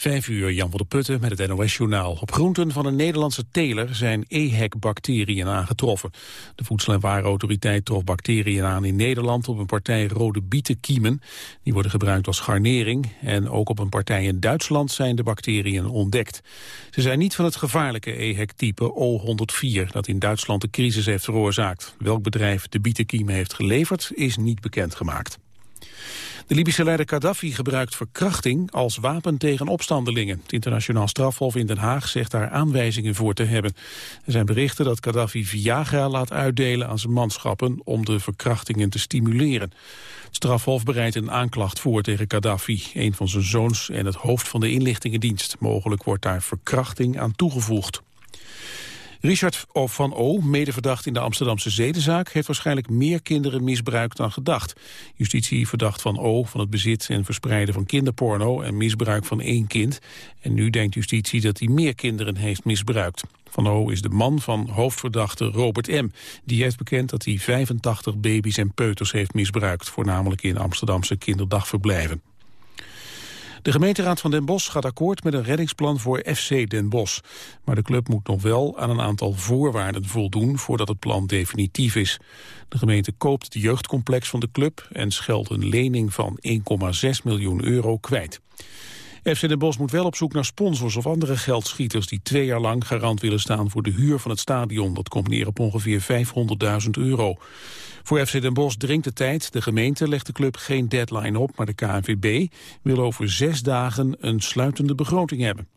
Vijf uur, Jan van der Putten met het NOS-journaal. Op groenten van een Nederlandse teler zijn EHEC-bacteriën aangetroffen. De Voedsel- en Warenautoriteit trof bacteriën aan in Nederland... op een partij rode bietenkiemen. Die worden gebruikt als garnering. En ook op een partij in Duitsland zijn de bacteriën ontdekt. Ze zijn niet van het gevaarlijke EHEC-type O104... dat in Duitsland de crisis heeft veroorzaakt. Welk bedrijf de bietenkiemen heeft geleverd, is niet bekendgemaakt. De Libische leider Gaddafi gebruikt verkrachting als wapen tegen opstandelingen. Het internationaal strafhof in Den Haag zegt daar aanwijzingen voor te hebben. Er zijn berichten dat Gaddafi Viagra laat uitdelen aan zijn manschappen om de verkrachtingen te stimuleren. Het strafhof bereidt een aanklacht voor tegen Gaddafi, een van zijn zoons en het hoofd van de inlichtingendienst. Mogelijk wordt daar verkrachting aan toegevoegd. Richard van O, medeverdacht in de Amsterdamse zedenzaak... heeft waarschijnlijk meer kinderen misbruikt dan gedacht. Justitie verdacht van O van het bezit en verspreiden van kinderporno... en misbruik van één kind. En nu denkt justitie dat hij meer kinderen heeft misbruikt. Van O is de man van hoofdverdachte Robert M. Die heeft bekend dat hij 85 baby's en peuters heeft misbruikt... voornamelijk in Amsterdamse kinderdagverblijven. De gemeenteraad van Den Bosch gaat akkoord met een reddingsplan voor FC Den Bosch. Maar de club moet nog wel aan een aantal voorwaarden voldoen voordat het plan definitief is. De gemeente koopt het jeugdcomplex van de club en scheldt een lening van 1,6 miljoen euro kwijt. FC Den Bosch moet wel op zoek naar sponsors of andere geldschieters... die twee jaar lang garant willen staan voor de huur van het stadion. Dat komt neer op ongeveer 500.000 euro. Voor FC Den Bosch dringt de tijd. De gemeente legt de club geen deadline op, maar de KNVB wil over zes dagen een sluitende begroting hebben.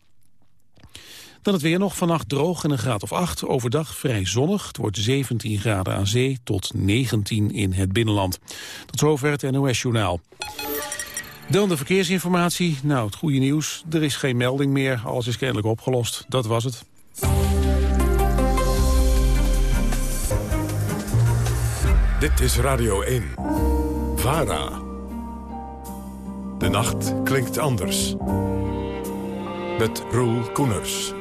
Dan het weer nog vannacht droog en een graad of 8. Overdag vrij zonnig. Het wordt 17 graden aan zee tot 19 in het binnenland. Tot zover het NOS-journaal. Dan de verkeersinformatie. Nou, het goede nieuws. Er is geen melding meer. Alles is kennelijk opgelost. Dat was het. Dit is Radio 1. VARA. De nacht klinkt anders. Met Roel Koeners.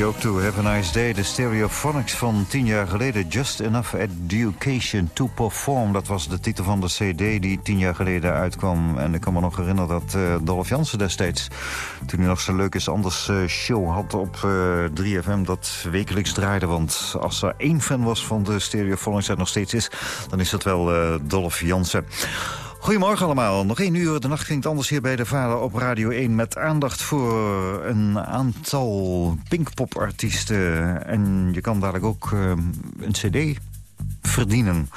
Je ook. Have a nice day. De Stereophonics van tien jaar geleden. Just Enough Education to Perform. Dat was de titel van de cd die tien jaar geleden uitkwam. En ik kan me nog herinneren dat uh, Dolph Jansen destijds... toen hij nog zo'n leuk is anders uh, show had op 3FM... dat wekelijks draaide. Want als er één fan was van de Stereophonics en nog steeds is... dan is dat wel Dolph Jansen. Goedemorgen allemaal. Nog één uur. De nacht klinkt anders hier bij de Vader op Radio 1... met aandacht voor een aantal Pinkpop-artiesten. En je kan dadelijk ook uh, een cd verdienen.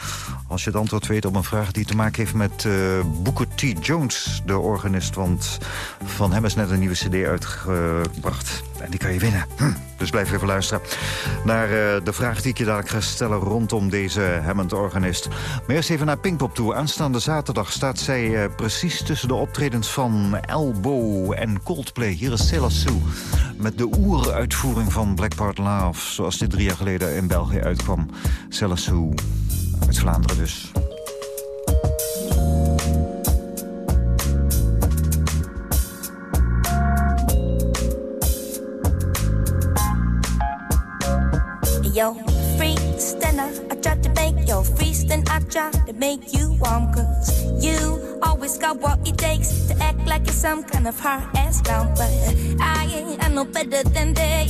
Als je het antwoord weet op een vraag die te maken heeft met uh, Booker T. Jones, de organist. Want van hem is net een nieuwe cd uitgebracht. En die kan je winnen. Hm. Dus blijf even luisteren naar uh, de vraag die ik je dadelijk ga stellen rondom deze Hammond-organist. Maar eerst even naar Pinkpop toe. Aanstaande zaterdag staat zij uh, precies tussen de optredens van Elbow en Coldplay. Hier is Sailor Sue met de oeruitvoering van Blackpart Love... zoals dit drie jaar geleden in België uitkwam. Sailor uit Vlaanderen dus. Yo, free I tried to make your feast and I tried to make you warm cause you always got what it takes to act like you're some kind of hard ass clown but I ain't I know better than that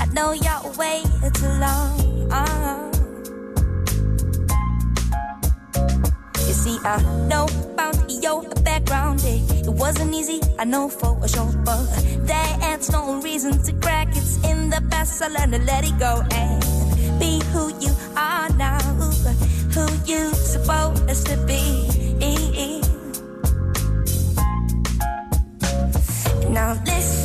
I know you're way too long uh. You see I know about your background it, it wasn't easy I know for a sure but that's no reason to crack. It's in the past I learned to let it go and be who you are now, who you supposed to be. Now listen,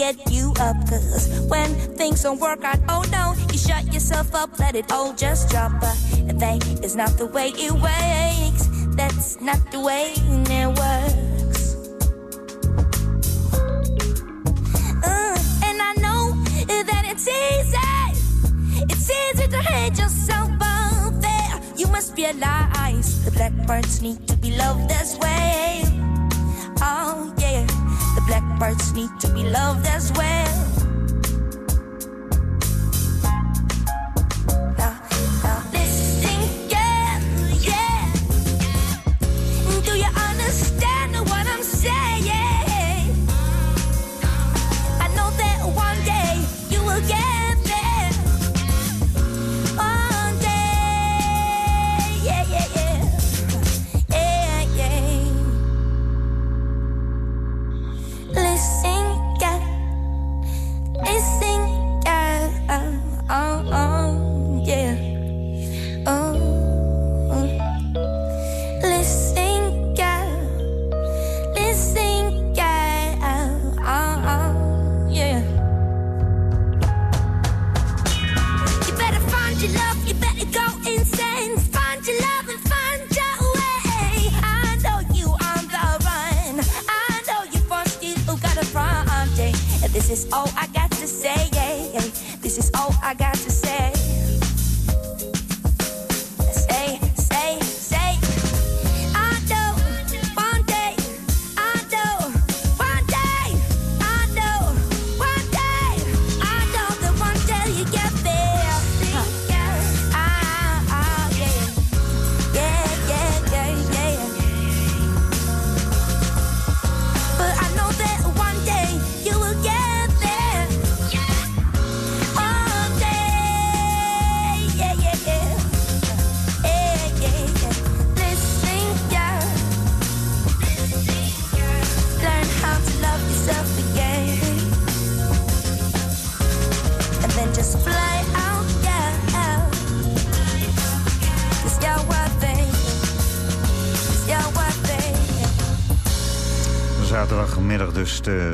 get you up cause when things don't work out oh no you shut yourself up let it all just drop but that is not the way it works that's not the way it works uh, and I know that it's easy it's easy to hate yourself out there you must realize the blackbirds need to be loved this way. Oh, yeah. The black blackbirds need to be loved as well. Is all I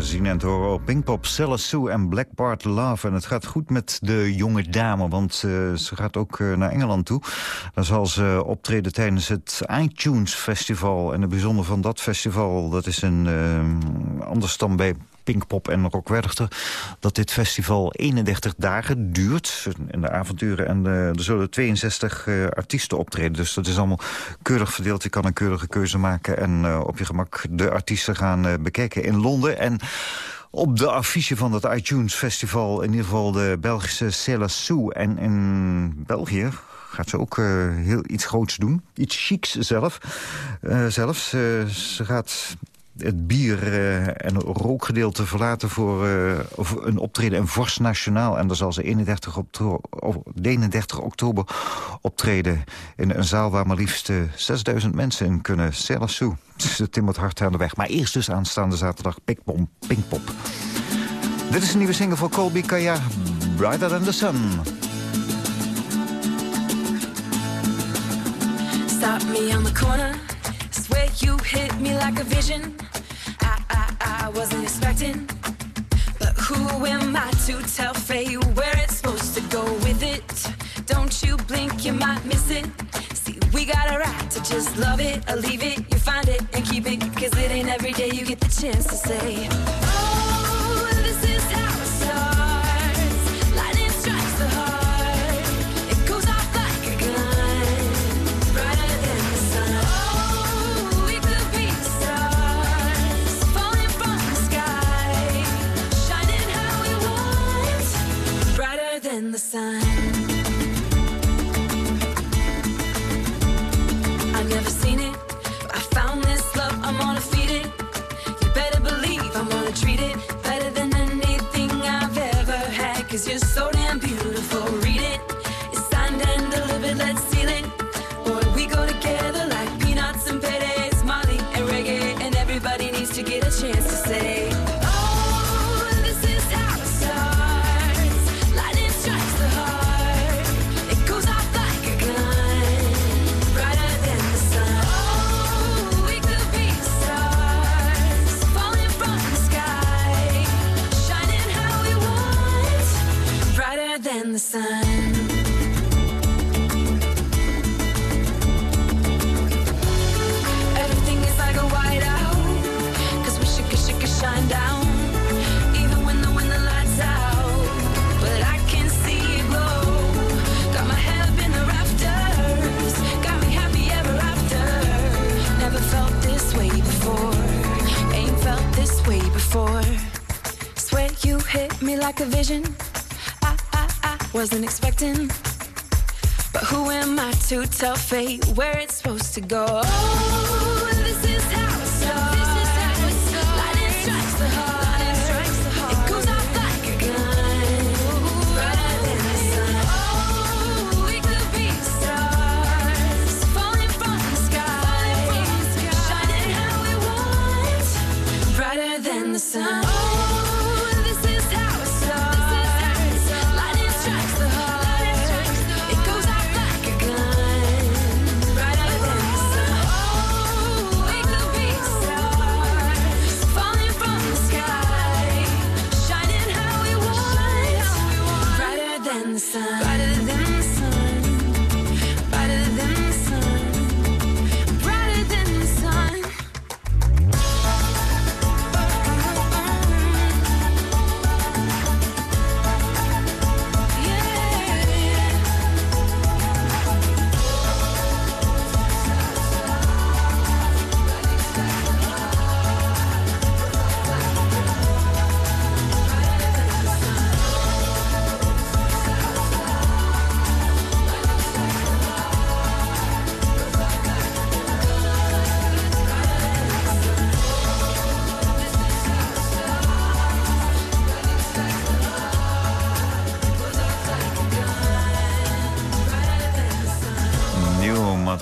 zien en te horen op Pinkpop, Cella Sue en Black Bart Love. En het gaat goed met de jonge dame, want uh, ze gaat ook uh, naar Engeland toe. Dan zal ze optreden tijdens het iTunes Festival. En het bijzonder van dat festival, dat is een uh, anders dan bij Pinkpop en Rock Werchter... dat dit festival 31 dagen duurt. In de avonturen en er zullen 62 uh, artiesten optreden. Dus dat is allemaal keurig verdeeld. Je kan een keurige keuze maken en uh, op je gemak de artiesten gaan bekijken in Londen. En op de affiche van het iTunes Festival in ieder geval de Belgische Cella. En in België gaat ze ook heel iets groots doen. Iets chics zelf. Uh, zelfs. Ze gaat het bier uh, en rookgedeelte verlaten voor uh, een optreden in Vorst Nationaal. En daar zal ze 31, oktober, 31 oktober optreden in een zaal waar maar liefst uh, 6000 mensen in kunnen. Celassou. Het timmert hard aan de weg. Maar eerst dus aanstaande zaterdag Pinkpop. Pinkpop. Dit is een nieuwe single van Colby Kaya, Brighter Than The Sun. Stop me on the corner Swear you hit me like a vision. I, I, I wasn't expecting. But who am I to tell fate where it's supposed to go with it? Don't you blink, you might miss it. See, we got a right to just love it or leave it. You find it and keep it Cause it ain't every day you get the chance to say. Oh, Than the sun. I've never seen it. But I found this love, I'm gonna feed it. You better believe I'm gonna treat it Better than anything I've ever had Cause you're so wasn't expecting but who am I to tell fate where it's supposed to go?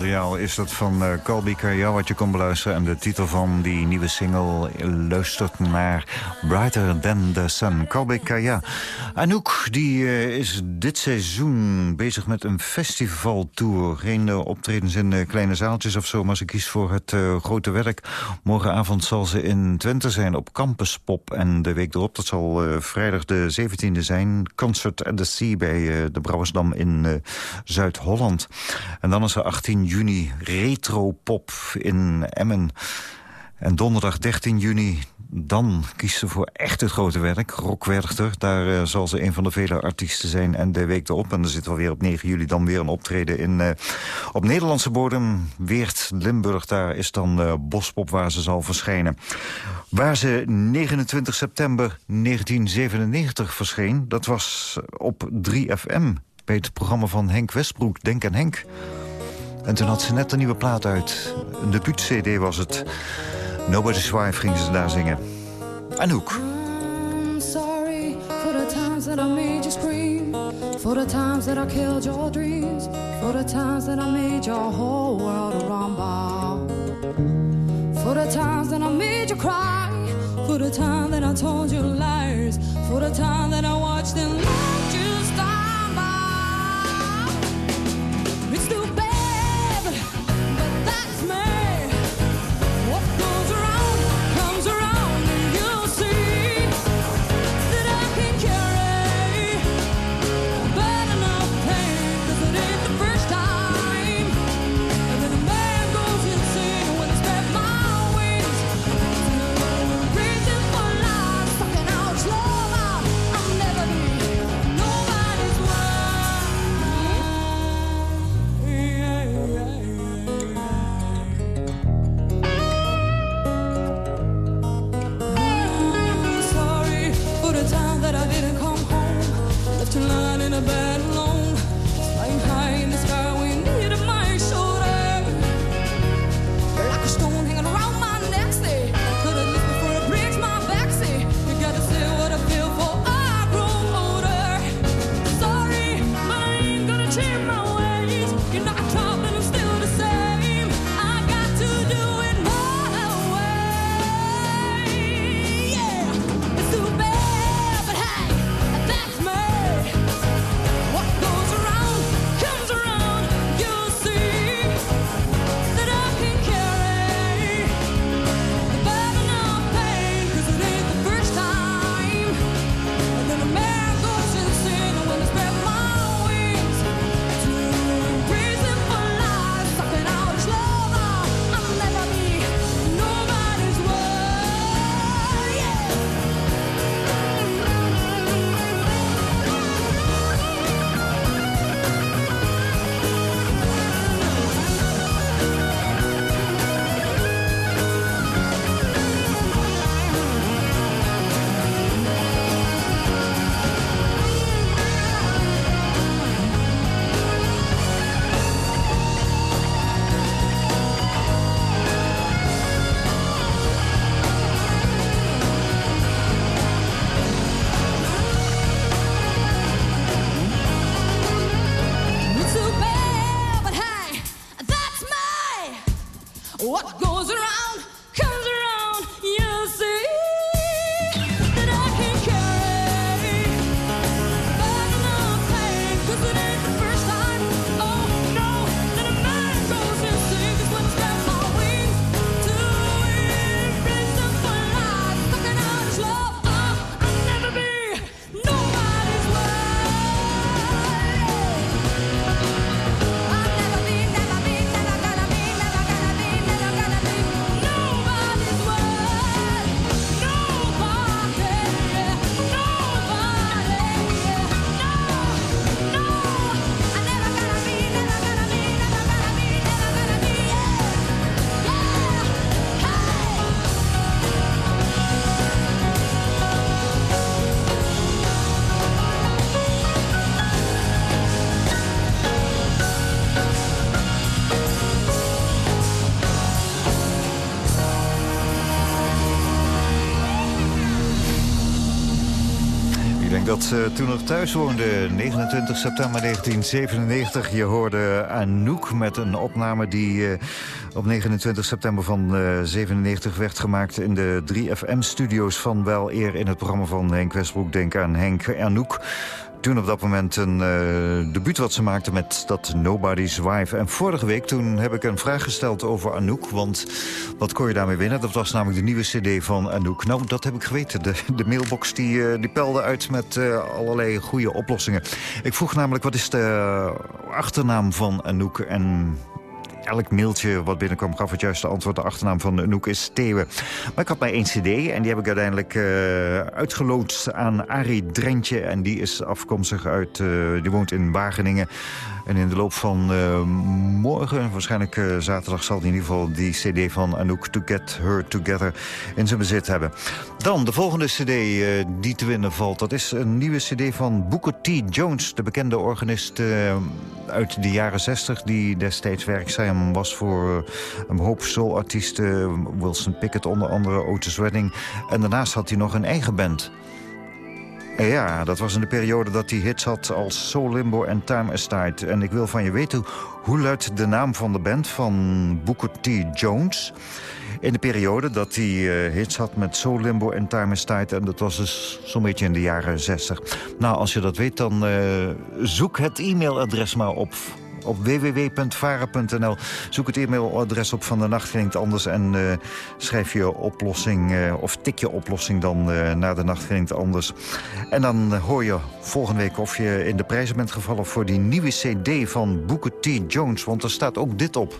Materiaal is dat van uh, Colby Kaya, wat je kon beluisteren. En de titel van die nieuwe single luistert naar Brighter Than The Sun. Colby Kaya. Anouk, die uh, is dit seizoen bezig met een festivaltour. Geen uh, optredens in kleine zaaltjes of zo, maar ze kiest voor het grote werk. Morgenavond zal ze in Twente zijn op Campus Pop. En de week erop, dat zal vrijdag de 17e zijn... Concert at the Sea bij de Brouwersdam in Zuid-Holland. En dan is er 18 juni Retro-pop in Emmen. En donderdag 13 juni, dan kiest ze voor echt het grote werk. Rock Werchter, daar uh, zal ze een van de vele artiesten zijn. En de week erop, en dan zitten we weer op 9 juli... dan weer een optreden in, uh, op Nederlandse bodem. Weert, Limburg, daar is dan uh, Bospop waar ze zal verschijnen. Waar ze 29 september 1997 verscheen, dat was op 3FM bij het programma van Henk Westbroek, Denk en Henk. En toen had ze net een nieuwe plaat uit. Een debuut-cd was het. Nobody's Wife ging ze daar zingen. Anouk. I'm sorry for the times that I made you scream. For the times that I killed your dreams. For the times that I made your whole world rumble. For the times that I made you cry. For the time that I told you lies. For the time that I watched and let eh, toen nog thuis woonde. 29 september 1997. Je hoorde Anouk met een opname die eh, op 29 september van eh 97 werd gemaakt... in de 3FM-studio's van Wel Eer in het programma van Henk Westbroek. Denk aan Henk Anouk. Toen op dat moment een eh, debuut wat ze maakte met dat Nobody's Wife. En vorige week toen heb ik een vraag gesteld over Anouk. Want wat kon je daarmee winnen? Dat was namelijk de nieuwe cd van Anouk. Nou, dat heb ik geweten. De, de mailbox die, eh, die pelde uit met eh, allerlei goede oplossingen. Ik vroeg namelijk wat is de achternaam van Anouk... en elk mailtje wat binnenkwam gaf het juiste antwoord. De achternaam van Anouk is Thewe. Maar ik had maar één cd en die heb ik uiteindelijk uh, aan Arie Drentje. En die is afkomstig uit, uh, die woont in Wageningen. En in de loop van uh, morgen, waarschijnlijk uh, zaterdag... zal hij in ieder geval die cd van Anouk To Get Her Together in zijn bezit hebben. Dan de volgende cd uh, die te winnen valt. Dat is een nieuwe cd van Booker T. Jones. De bekende organist uit de jaren 60... die destijds werkzaam was voor een hoop soulartiesten. Wilson Pickett onder andere, Otis Redding. En daarnaast had hij nog een eigen band... Ja, dat was in de periode dat hij hits had als Soul Limbo en Time Tight. En ik wil van je weten, hoe luidt de naam van de band van Booker T. Jones... in de periode dat hij uh, hits had met Soul Limbo en Time Tight... en dat was dus zo'n beetje in de jaren 60. Nou, als je dat weet, dan uh, zoek het e-mailadres maar op op www.vara.nl. Zoek het e-mailadres op van de nacht klinkt anders... en uh, schrijf je oplossing, uh, of tik je oplossing dan uh, naar de nacht klinkt anders. En dan hoor je volgende week of je in de prijzen bent gevallen... voor die nieuwe cd van Booker T. Jones, want er staat ook dit op.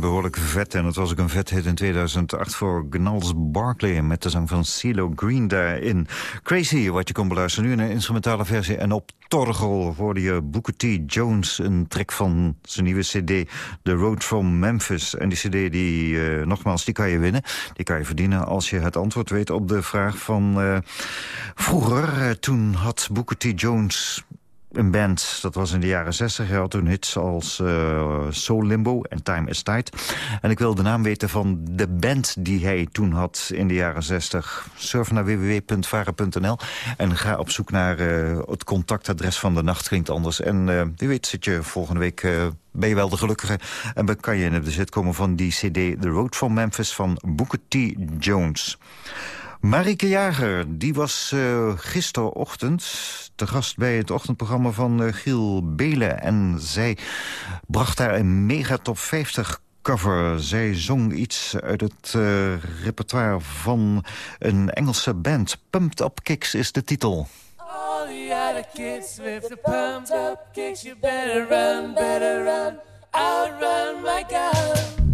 Behoorlijk vet en het was ook een vet hit in 2008 voor Gnals Barkley... met de zang van CeeLo Green daarin. Crazy, wat je kon beluisteren nu in een instrumentale versie. En op Torgel hoorde je Booker T. Jones, een track van zijn nieuwe cd... The Road from Memphis. En die cd, die, eh, nogmaals, die kan je winnen. Die kan je verdienen als je het antwoord weet op de vraag van... eh, vroeger, eh, toen had Booker T. Jones een band, dat was in de jaren 60. Hij had toen hits als eh, Soul Limbo en Time is Tight. En ik wil de naam weten van de band die hij toen had in de jaren 60. Surf naar www.varen.nl en ga op zoek naar eh, het contactadres van de Nacht Klinkt Anders. En eh, wie weet zit je volgende week... ben je wel de gelukkige en dan kan je in het bezit komen van die cd... The Road from Memphis van Booker T. Jones. Marike Jager, die was eh, gisterochtend te gast bij het ochtendprogramma van eh, Giel Belen. En zij bracht daar een mega top 50 cover. Zij zong iets uit het eh, repertoire van een Engelse band. Pumped Up Kicks is de titel. All the other kids with the pumped up kicks, you better run, better run, outrun my gun.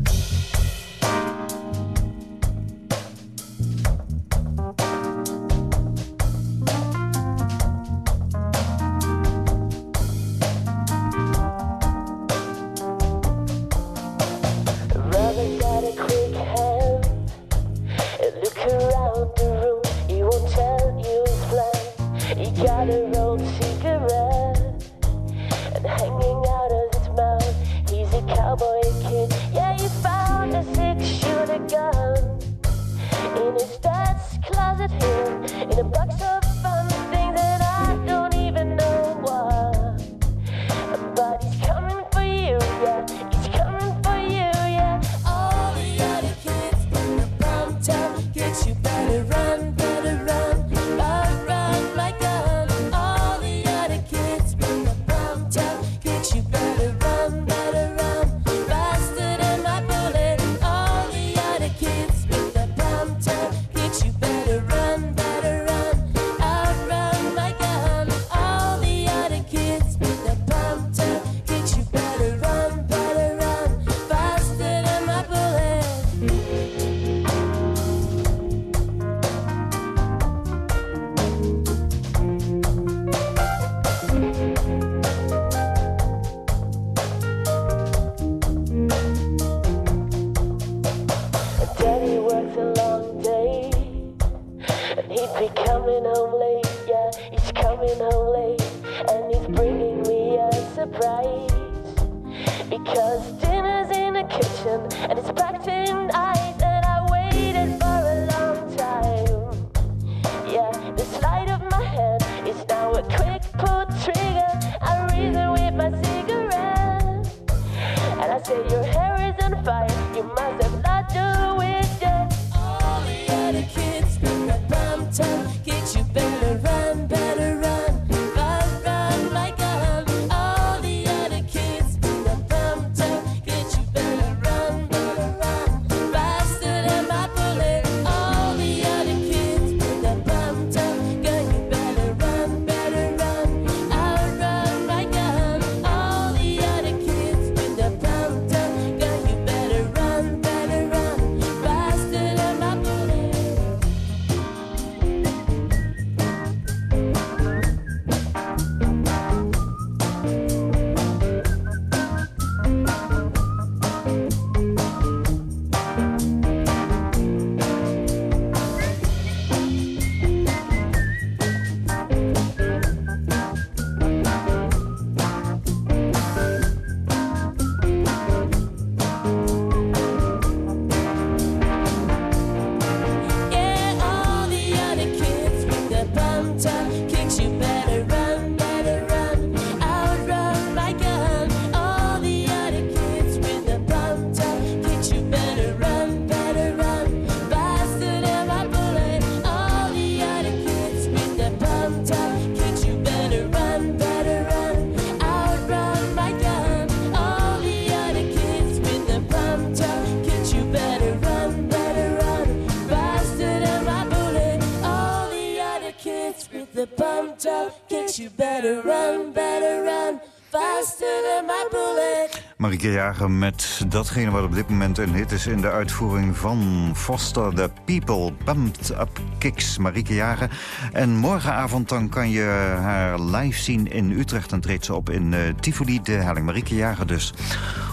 Met datgene wat op dit moment een hit is... in de uitvoering van Foster the People. Bumped Up Kicks, Marike Jager. En morgenavond dan kan je haar live zien in Utrecht. Dan treedt ze op in uh, Tivoli, de Helling. Marike Jager dus.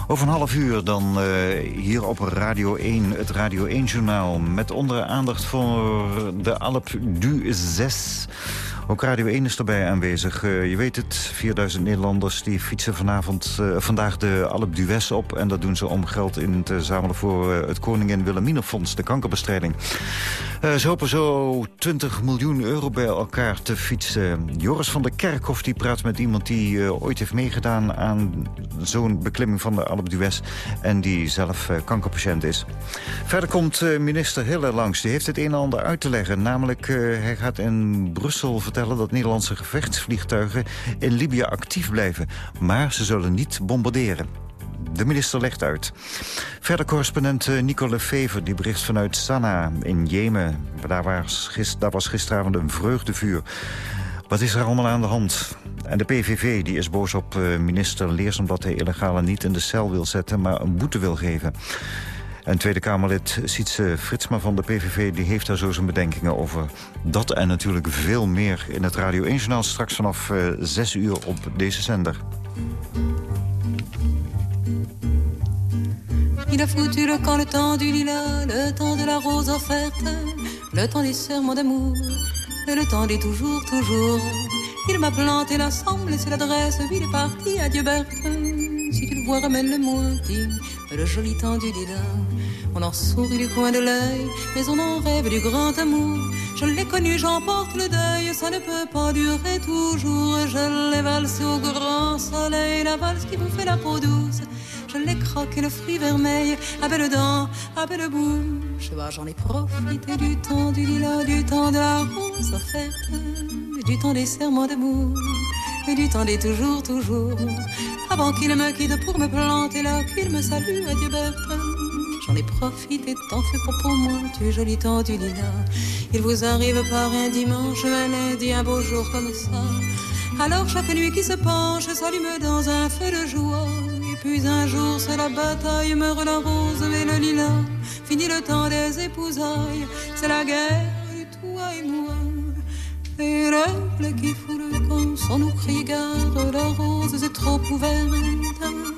Over een half uur dan uh, hier op Radio 1, het Radio 1-journaal... met onder aandacht voor de Alp du 6... Ook Radio 1 is erbij aanwezig. Uh, je weet het, 4000 Nederlanders die fietsen vanavond, uh, vandaag de Alp d'Huez op. En dat doen ze om geld in te zamelen voor uh, het Koningin Wilhelminafonds, de kankerbestrijding. ze hopen zo 20 miljoen euro bij elkaar te fietsen. Joris van der Kerkhof die praat met iemand die ooit heeft meegedaan aan zo'n beklimming van de Alp d'Huez. En die zelf kankerpatiënt is. Verder komt minister Hille langs. Die heeft het een en ander uit te leggen. Namelijk, hij gaat in Brussel vertellen dat Nederlandse gevechtsvliegtuigen in Libië actief blijven. Maar ze zullen niet bombarderen. De minister legt uit. Verder correspondent Nicole Fever, die bericht vanuit Sanaa in Jemen. Daar was, was gisteravond een vreugdevuur. Wat is er allemaal aan de hand? En de PVV die is boos op minister Leers... omdat hij illegale niet in de cel wil zetten, maar een boete wil geven. En Tweede Kamerlid Sietse Fritsma van de PVV... die heeft daar zo zijn bedenkingen over. Dat en natuurlijk veel meer in het Radio 1-journaal... straks vanaf uh, 6 uur op deze zender. Il a foutu le camp, le temps du lilas, le temps de la rose offerte, le temps des serments d'amour, et le temps des toujours, toujours. Il m'a planté l'ensemble, c'est l'adresse, il est parti, adieu Berthe. Si tu le vois, ramène-le-moi, dis le joli temps du lilas. On en sourit du coin de l'œil, mais on en rêve du grand amour. Je l'ai connu, j'emporte le deuil, ça ne peut pas durer toujours. Je l'ai valsé au grand soleil, la valse qui vous fait la peau douce. Je l'ai croqué le fruit vermeil, à belles dents, à belle bouche. Bah, J'en ai profité du temps du lilas, du temps de la rose offerte, du temps des serments d'amour, et du temps des toujours, toujours. Avant qu'il me quitte pour me planter là, qu'il me salue, adieu Berthe. J'en ai profité, t'en fais pas pour moi, tu joli temps du lilas. Il vous arrive par un dimanche, un lundi, un beau jour comme ça. Alors chaque nuit qui se penche s'allume dans un feu de joie. Et puis un jour c'est la bataille, meurt la rose et le lilas. Fini le temps des épousailles, c'est la guerre du toi et moi. Et l'aigle qui fout sans nous crier garde, la rose est trop ouverte.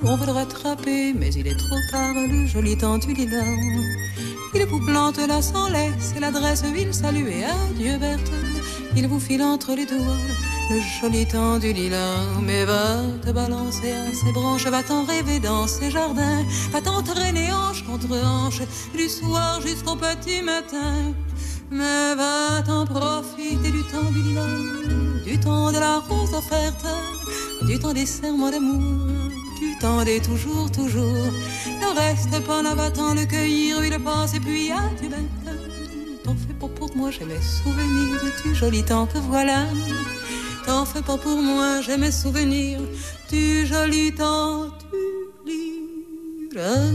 On veut le rattraper, mais il est trop tard, le joli temps du lilas. Il vous plante là sans laisse, et l'adresse ville salue et adieu Berthe. Il vous file entre les doigts le joli temps du lilas. Mais va te balancer à ses branches, va t'en rêver dans ses jardins, va t'entraîner hanche contre hanche, du soir jusqu'au petit matin. Mais va t'en profiter du temps du lilas, du temps de la rose offerte, du temps des serments d'amour, du temps des toujours, toujours. Ne reste pas là, va-t'en le cueillir, il passe et puis adieu bête. T'en fais pas pour moi, j'ai mes souvenirs du joli temps que voilà. T'en fais pas pour moi, j'ai mes souvenirs du joli temps du lilas.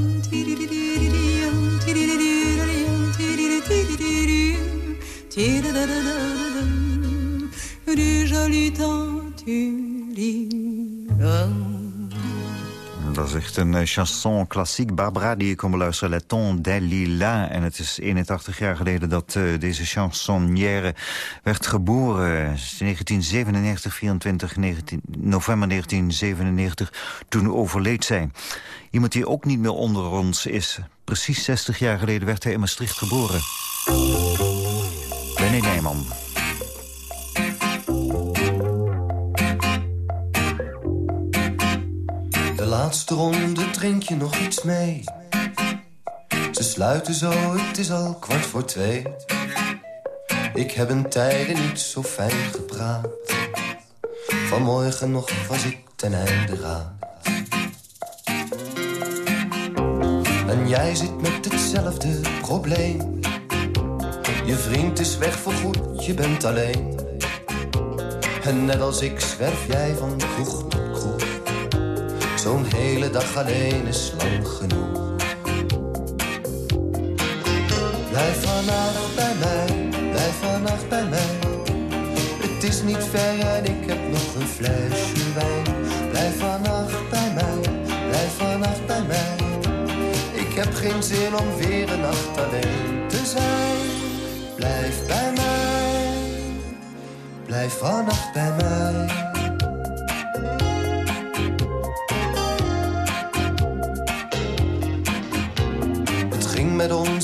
Du joli temps. Dat is echt een uh, chanson klassiek. Barbara, die je kon beluisteren, Le Ton des Lilas. En het is 81 jaar geleden dat uh, deze chansonnière werd geboren. 1997, 24 19, november 1997. Toen overleed zij. Iemand die ook niet meer onder ons is. Precies 60 jaar geleden werd hij in Maastricht geboren. Benny Nijman. Ronde drink je nog iets mee. Ze sluiten zo, het is al kwart voor twee. Ik heb een tijden niet zo fijn gepraat. Vanmorgen nog was ik ten einde raad. En jij zit met hetzelfde probleem. Je vriend is weg voorgoed, je bent alleen. En net als ik zwerf jij van kroeg. Zo'n hele dag alleen is lang genoeg. Blijf vannacht bij mij, blijf vannacht bij mij. Het is niet ver en ik heb nog een flesje wijn. Blijf vannacht bij mij, blijf vannacht geen zin om weer een nacht alleen te zijn. Blijf bij mij, blijf vannacht bij mij.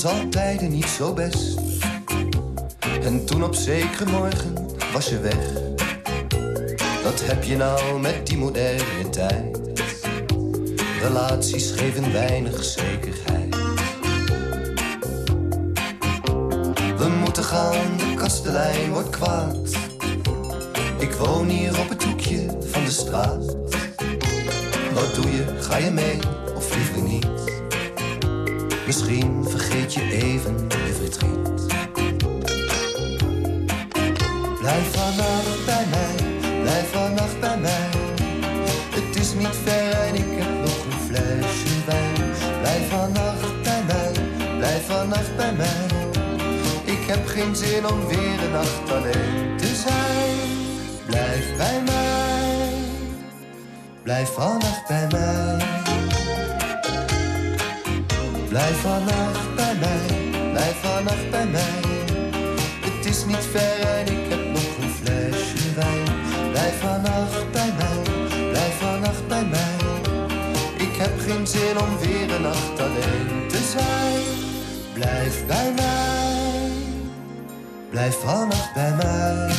Ons altijd niet zo best. En toen op zekere morgen was je weg. Wat heb je nou met die moderne tijd? Relaties geven weinig zekerheid. We moeten gaan, de kastelein wordt kwaad. Ik woon hier op het hoekje van de straat. Wat doe je? Ga je mee? Misschien vergeet je even je verdriet. Blijf vannacht bij mij, blijf vannacht bij mij. Het is niet ver en ik heb nog een flesje wijn. Blijf vannacht bij mij, blijf vannacht bij mij. Ik heb geen zin om weer een nacht alleen te zijn. Blijf bij mij, blijf vannacht bij mij. Blijf vannacht bij mij, blijf vannacht bij mij. Het is niet ver en ik heb nog een flesje wijn. Blijf vannacht bij mij, blijf vannacht bij mij. Ik heb geen zin om weer een nacht alleen te zijn. Blijf bij mij, blijf vannacht bij mij.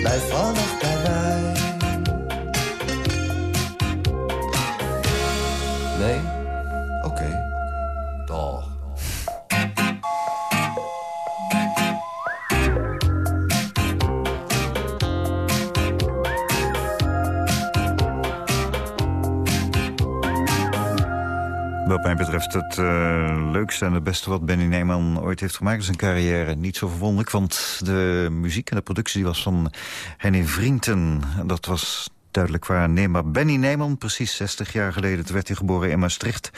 Blijf vannacht bij mij. Het eh, leukste en het beste wat Benny Neyman ooit heeft gemaakt in zijn carrière. Niet zo verwonderlijk, want de muziek en de productie die was van Henny Vrienden. En dat was duidelijk waar. Nee, maar Benny Neyman, precies 60 jaar geleden, toen werd hij geboren in Maastricht.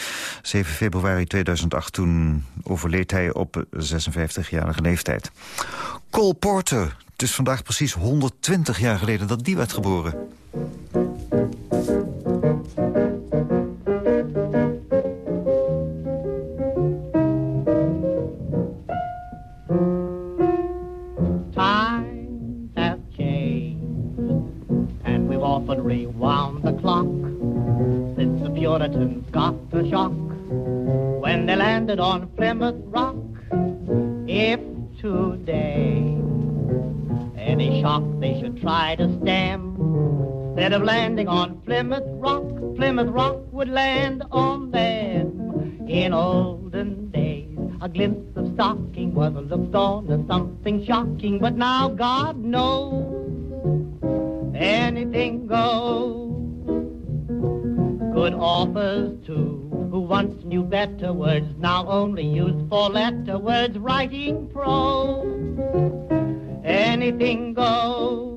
7 februari 2008, toen overleed hij op 56-jarige leeftijd. Cole Porter, het is vandaag precies 120 jaar geleden dat die werd geboren. Often rewound the clock since the Puritans got the shock when they landed on Plymouth Rock. If today any shock they should try to stem, instead of landing on Plymouth Rock, Plymouth Rock would land on them in olden days. A glimpse of stocking was looked on as something shocking, but now God knows anything goes. Good authors too, who once knew better words, now only use four-letter words, writing prose. Anything goes.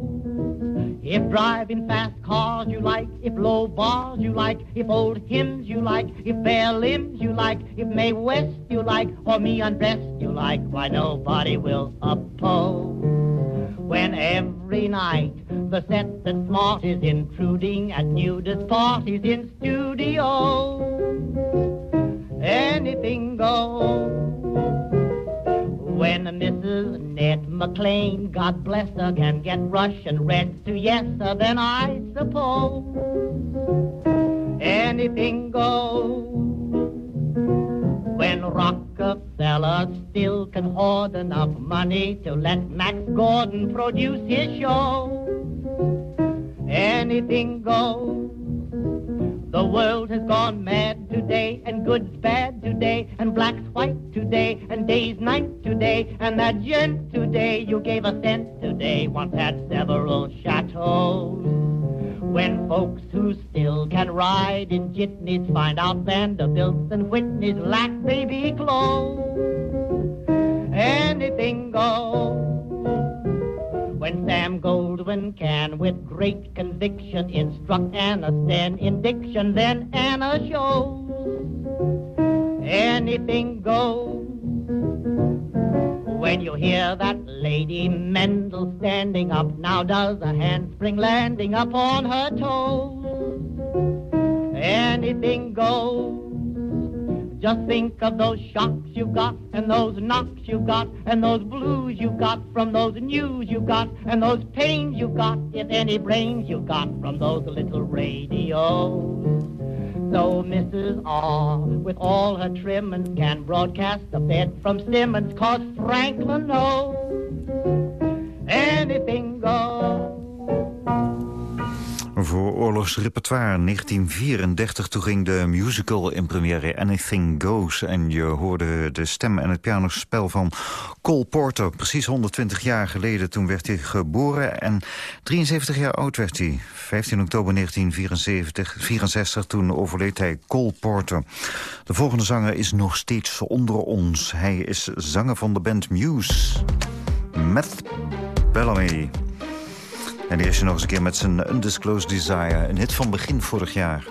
If driving fast cars you like, if low bars you like, if old hymns you like, if bare limbs you like, if Mae West you like, or me undressed you like, why nobody will oppose. When every night the set that's smart is intruding at nudist parties in studios, anything goes. When Mrs. Ned McLean, God bless her, can get Russian red to yes then I suppose anything goes. When Rockefeller still can hoard enough money to let Max Gordon produce his show, anything goes. The world has gone mad today, and good's bad today, and black's white today, and day's night today, and that gent today you gave a cent today once had several chateaus. When folks who still can ride in jitneys find out Vanderbilts and Whitneys lack baby clothes, anything goes. When Sam Goldwyn can, with great conviction, instruct Anna Sten in diction, then Anna shows anything goes. When you hear that Lady Mendel standing up, now does a handspring landing up on her toes. Anything goes. Just think of those shocks you got and those knocks you got and those blues you got from those news you got and those pains you got, if any brains you got from those little radios. So Mrs. R, with all her trimmings, can broadcast the bed from Simmons, cause Franklin knows anything goes. Voor oorlogsrepertoire 1934, toen ging de musical in première Anything Goes. En je hoorde de stem en het pianospel van Cole Porter. Precies 120 jaar geleden, toen werd hij geboren. En 73 jaar oud werd hij. 15 oktober 1974, 64, toen overleed hij Cole Porter. De volgende zanger is nog steeds onder ons. Hij is zanger van de band Muse. Matt Bellamy. En eerst nog eens een keer met zijn Undisclosed Desire. Een hit van begin vorig jaar.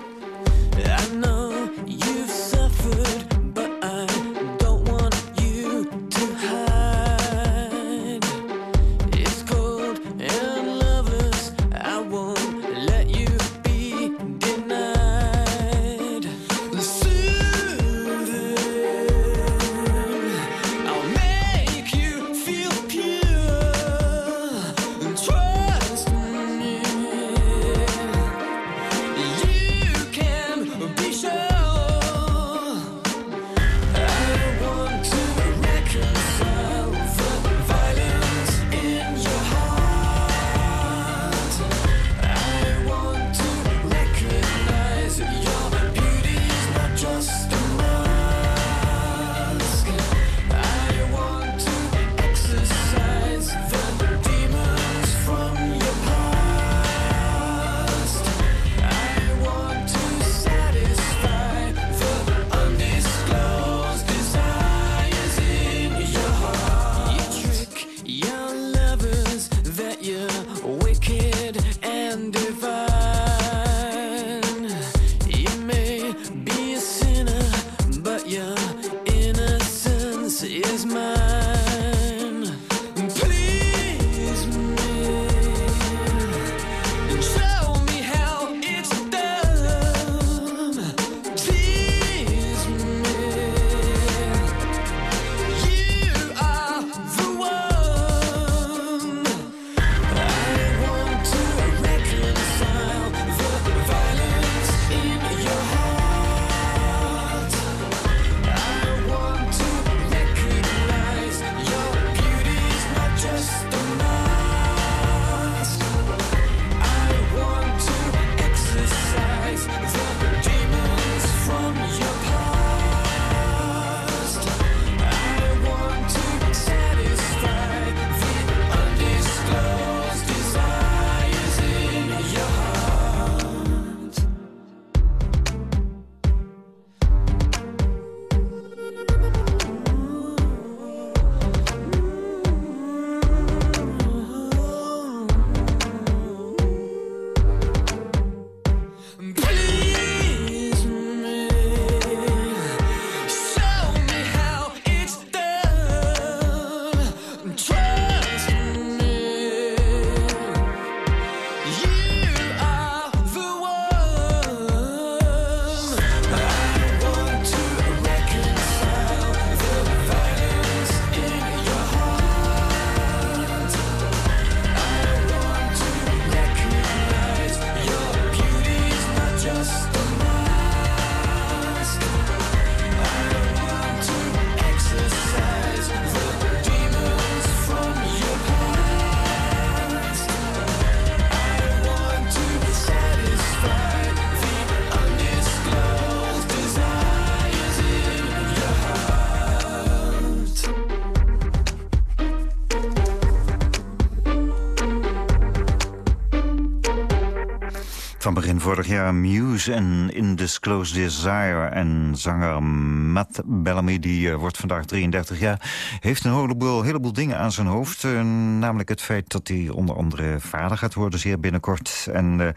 Vorig jaar Muse en Indisclosed Desire. En zanger Matt Bellamy, die eh, wordt vandaag 33 jaar... heeft een heleboel, heleboel dingen aan zijn hoofd. eh, namelijk het feit dat hij onder andere vader gaat worden zeer binnenkort... en eh,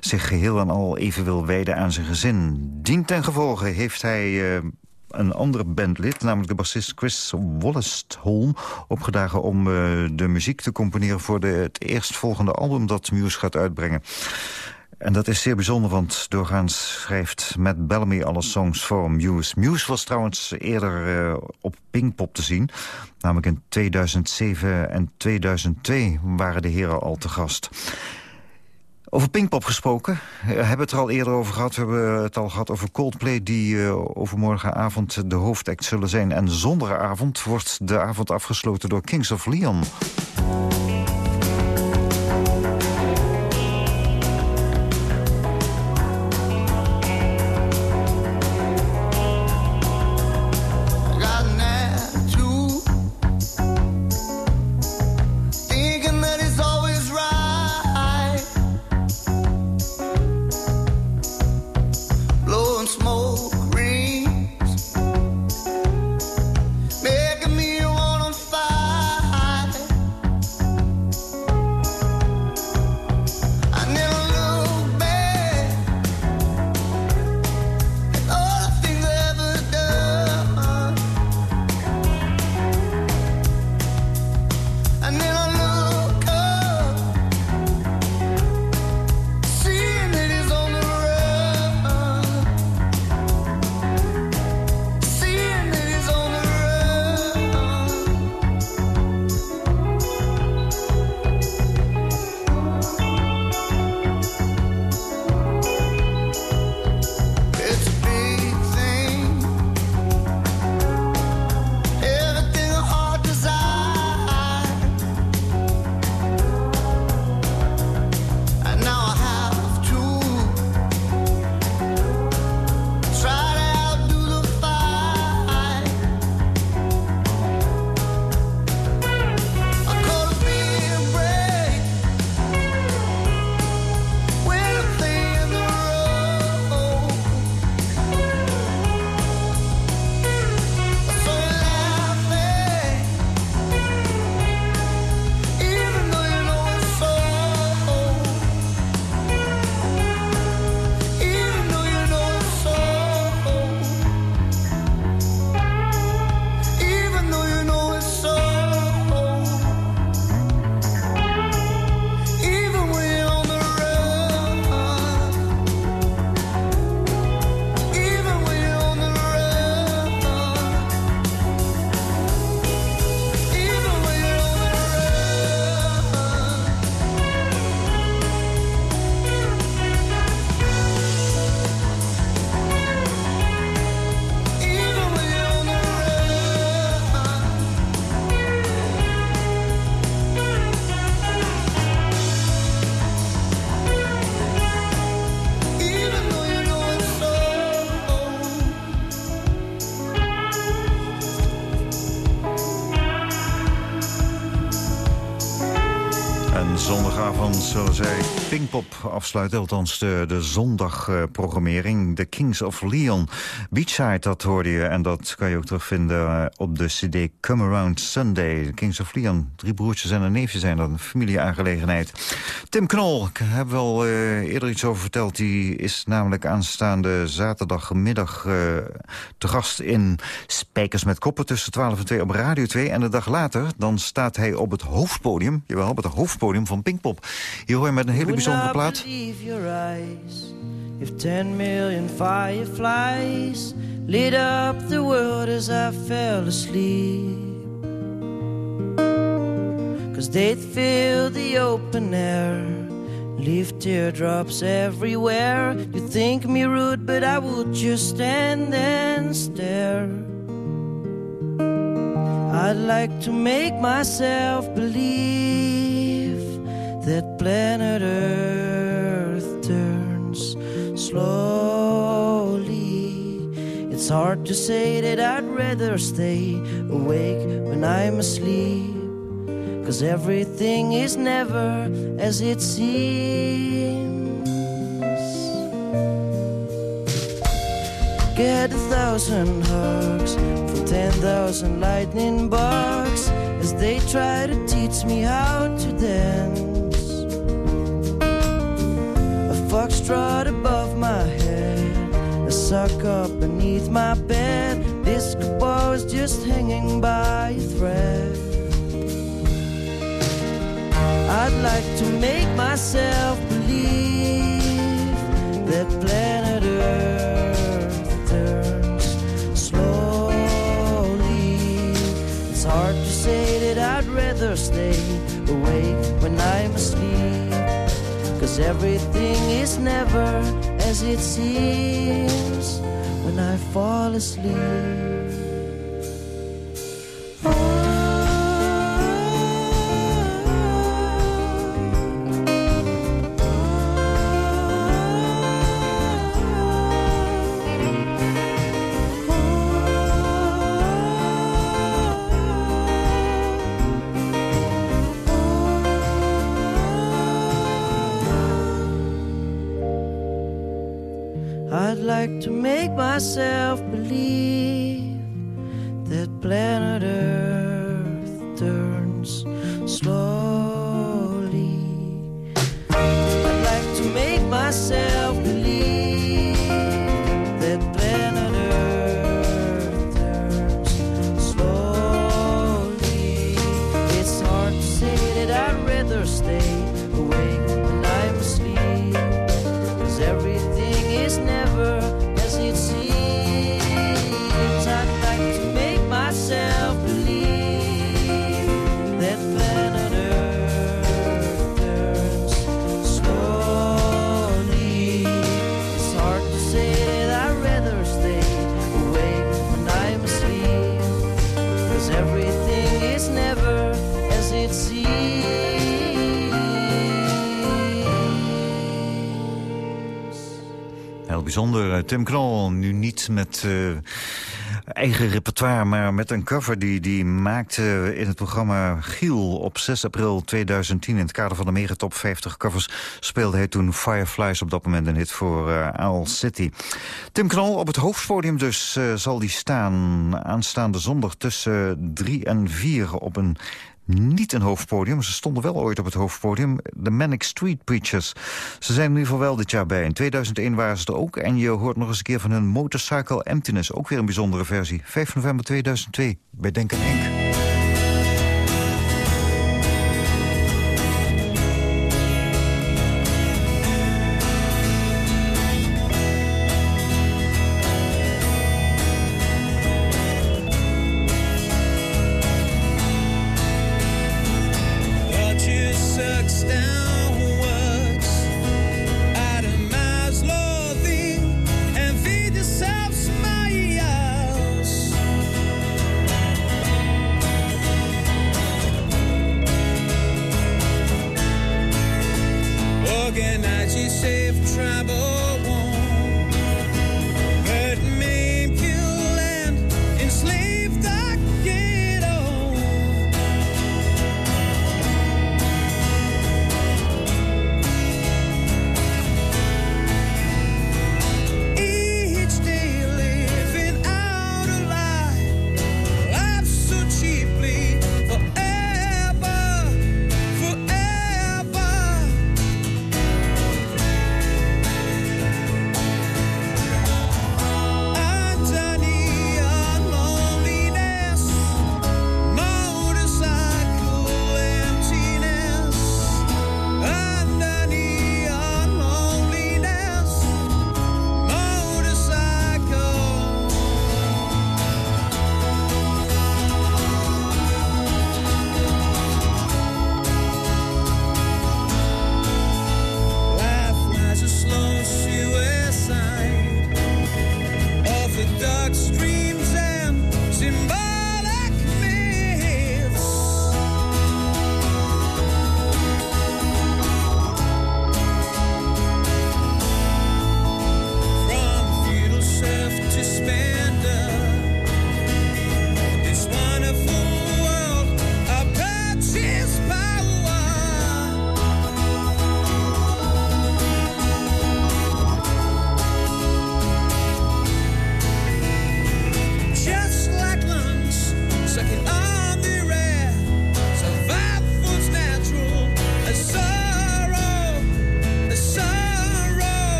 zich geheel en al even wil wijden aan zijn gezin. Dien ten gevolge heeft hij... een andere bandlid, namelijk de bassist Chris Wollestholm... opgedragen om de muziek te componeren voor de, het eerstvolgende album dat Muse gaat uitbrengen. En dat is zeer bijzonder, want doorgaans schrijft Matt Bellamy alle songs voor Muse. Muse was trouwens eerder eh, op Pinkpop te zien. Namelijk in 2007 en 2002 waren de heren al te gast. Over Pinkpop gesproken, we hebben het er al eerder over gehad. We hebben het al gehad over Coldplay, die uh, overmorgenavond de hoofdact zullen zijn. En zondagavond wordt de avond afgesloten door Kings of Leon. Afsluiten. Althans de, de zondagprogrammering. The Kings of Leon. Beachside, dat hoorde je. En dat kan je ook terugvinden eh, op de cd Come Around Sunday. Kings of Leon. Drie broertjes en een neefje zijn dat. Een familieaangelegenheid. Tim Knol, ik heb wel eh, eerder iets over verteld. Die is namelijk aanstaande zaterdagmiddag eh, te gast in Spijkers met Koppen... tussen 12 en 2 op Radio 2. En de dag later, dan staat hij op het hoofdpodium... jawel, op het hoofdpodium van Pinkpop. Hier hoor je met een hele bijzondere plaat. Eyes if 10 million fireflies lit up the world as I fell asleep. Cause they'd fill the open air, leave teardrops everywhere. You think me rude, but I would just stand and stare. I'd like to make myself believe that planet Earth slowly. It's hard to say that I'd rather stay awake when I'm asleep. Cause everything is never as it seems. Get a thousand hugs from ten thousand lightning bugs as they try to teach me how to dance. Foxtrot above my head, a sock up beneath my bed. This ball is just hanging by a thread. I'd like to make myself believe that planet Earth turns slowly. It's hard to say that I'd rather stay awake when I'm asleep. Cause everything is never as it seems when I fall asleep. Myself bijzonder. Eh, Tim Knol, nu niet met eh, eigen repertoire... maar met een cover die die maakte in het programma Giel... op 6 april 2010 in het kader van de Megatop 50 covers... speelde hij toen Fireflies op dat moment een hit voor uh, Owl City. Tim Knol op het hoofdpodium dus eh, zal die staan... aanstaande zondag tussen 3 en 4 op een niet een hoofdpodium. Ze stonden wel ooit op het hoofdpodium. De Manic Street Preachers. Ze zijn in ieder geval wel dit jaar bij. In 2001 waren ze er ook. En je hoort nog eens een keer van hun Motorcycle Emptiness. Ook weer een bijzondere versie. 5 november 2002 bij Denk en Henk.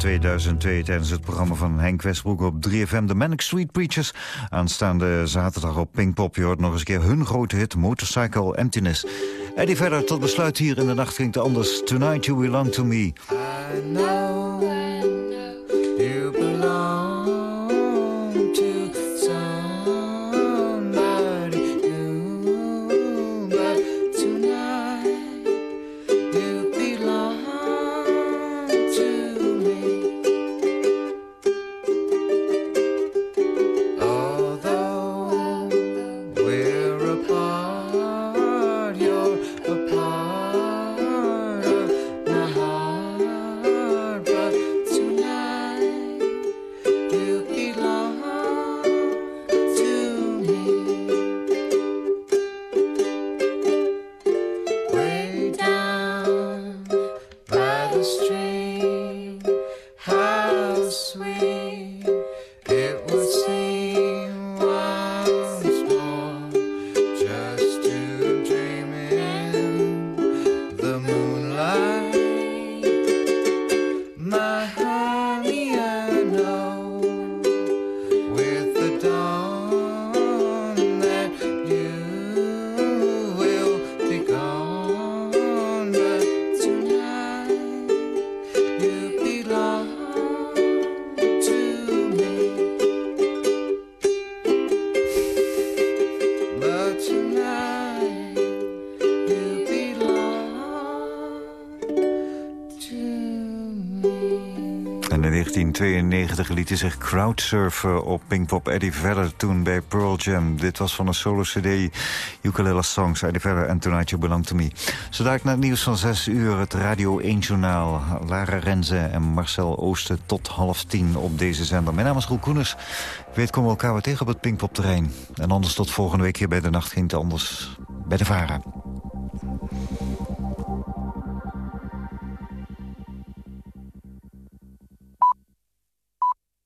2002 tijdens het programma van Henk Westbroek op 3FM. De Manic Street Preachers. Aanstaande zaterdag op Pinkpop. Je hoort nog eens een keer hun grote hit Motorcycle Emptiness. Eddie verder tot besluit hier in de nacht klinkt anders. Tonight you belong to me. 1992 liet hij zich crowdsurfen op Pinkpop Eddie Vedder... toen bij Pearl Jam. Dit was van een solo-cd, Ukulele Songs, Eddie Vedder en Tonight You Belong To Me. Zo dadelijk naar het nieuws van 6 uur, het Radio 1-journaal. Lara Renze en Marcel Oosten tot half tien op deze zender. Mijn naam is Roel Koeners. Weet komen elkaar weer tegen op het Pinkpop-terrein. En anders tot volgende week hier bij de Nacht Ging Anders bij de Vara.